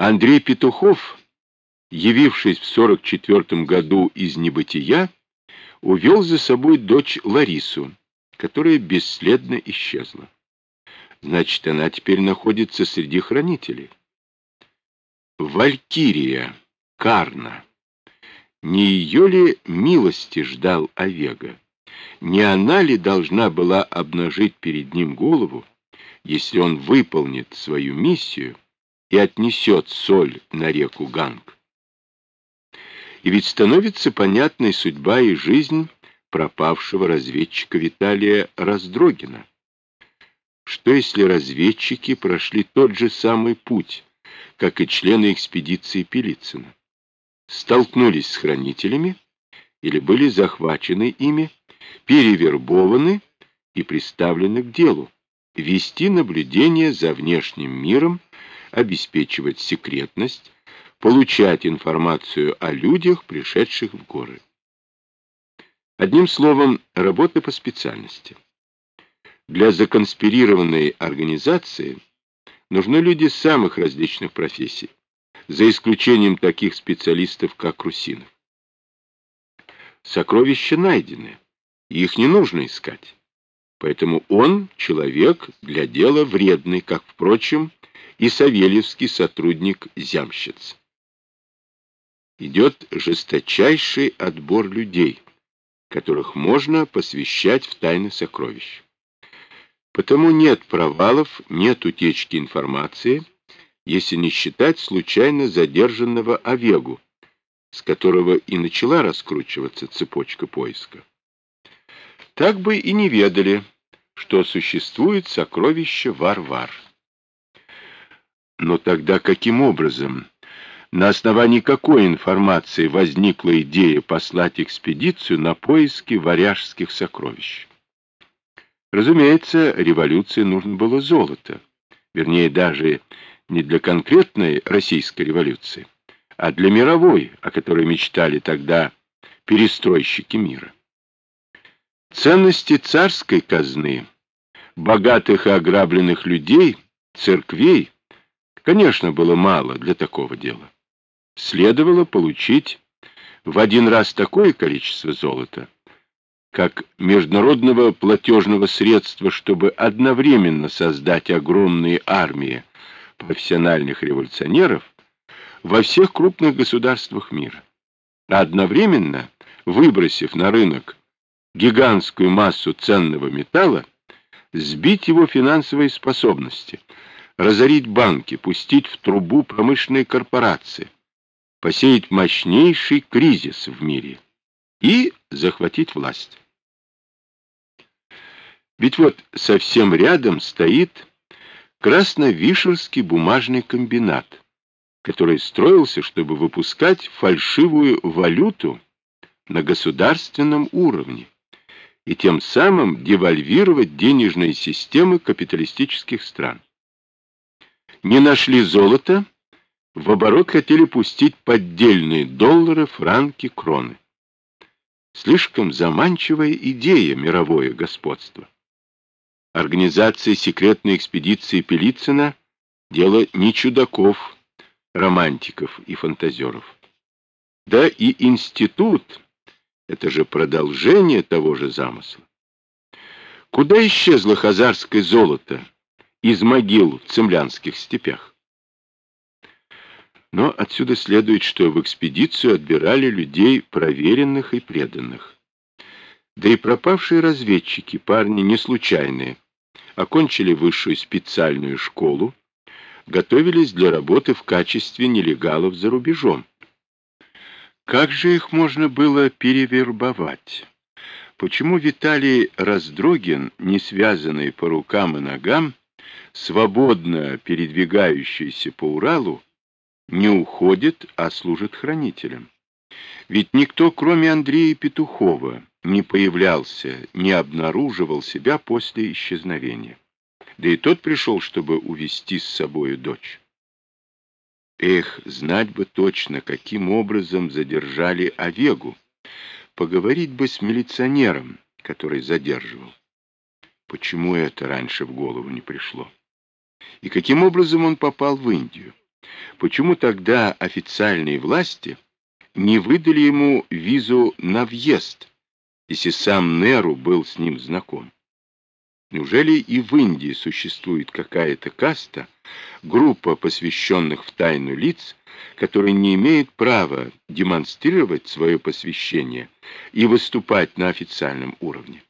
Андрей Петухов, явившись в 44 году из небытия, увел за собой дочь Ларису, которая бесследно исчезла. Значит, она теперь находится среди хранителей. Валькирия, Карна. Не ее ли милости ждал Овега? Не она ли должна была обнажить перед ним голову, если он выполнит свою миссию и отнесет соль на реку Ганг? И ведь становится понятной судьба и жизнь пропавшего разведчика Виталия Раздрогина. Что если разведчики прошли тот же самый путь, как и члены экспедиции Пелицына? Столкнулись с хранителями или были захвачены ими, перевербованы и приставлены к делу, вести наблюдение за внешним миром, обеспечивать секретность, получать информацию о людях, пришедших в горы. Одним словом, работа по специальности. Для законспирированной организации нужны люди самых различных профессий, за исключением таких специалистов, как Русинов. Сокровища найдены, их не нужно искать. Поэтому он человек для дела вредный, как, впрочем, и савельевский сотрудник Зямщиц идет жесточайший отбор людей, которых можно посвящать в тайны сокровищ. Потому нет провалов, нет утечки информации, если не считать случайно задержанного Овегу, с которого и начала раскручиваться цепочка поиска. Так бы и не ведали, что существует сокровище Варвар. Но тогда каким образом на основании какой информации возникла идея послать экспедицию на поиски варяжских сокровищ? Разумеется, революции нужно было золото. Вернее, даже не для конкретной российской революции, а для мировой, о которой мечтали тогда перестройщики мира. Ценности царской казны, богатых и ограбленных людей, церквей, конечно, было мало для такого дела. Следовало получить в один раз такое количество золота, как международного платежного средства, чтобы одновременно создать огромные армии профессиональных революционеров во всех крупных государствах мира, а одновременно, выбросив на рынок гигантскую массу ценного металла, сбить его финансовые способности, разорить банки, пустить в трубу промышленные корпорации, посеять мощнейший кризис в мире и захватить власть. Ведь вот совсем рядом стоит Красновишерский бумажный комбинат, который строился, чтобы выпускать фальшивую валюту на государственном уровне и тем самым девальвировать денежные системы капиталистических стран. Не нашли золота, в оборот хотели пустить поддельные доллары, франки, кроны. Слишком заманчивая идея мировое господство. Организация секретной экспедиции Пелицына — дело не чудаков, романтиков и фантазеров. Да и институт — это же продолжение того же замысла. Куда исчезло хазарское золото из могил в цемлянских степях? Но отсюда следует, что в экспедицию отбирали людей проверенных и преданных. Да и пропавшие разведчики, парни не случайные, окончили высшую специальную школу, готовились для работы в качестве нелегалов за рубежом. Как же их можно было перевербовать? Почему Виталий Раздрогин, не связанный по рукам и ногам, свободно передвигающийся по Уралу, не уходит, а служит хранителем. Ведь никто, кроме Андрея Петухова, не появлялся, не обнаруживал себя после исчезновения. Да и тот пришел, чтобы увести с собою дочь. Эх, знать бы точно, каким образом задержали Овегу. Поговорить бы с милиционером, который задерживал. Почему это раньше в голову не пришло? И каким образом он попал в Индию? Почему тогда официальные власти не выдали ему визу на въезд, если сам Неру был с ним знаком? Неужели и в Индии существует какая-то каста, группа посвященных в тайну лиц, которые не имеют права демонстрировать свое посвящение и выступать на официальном уровне?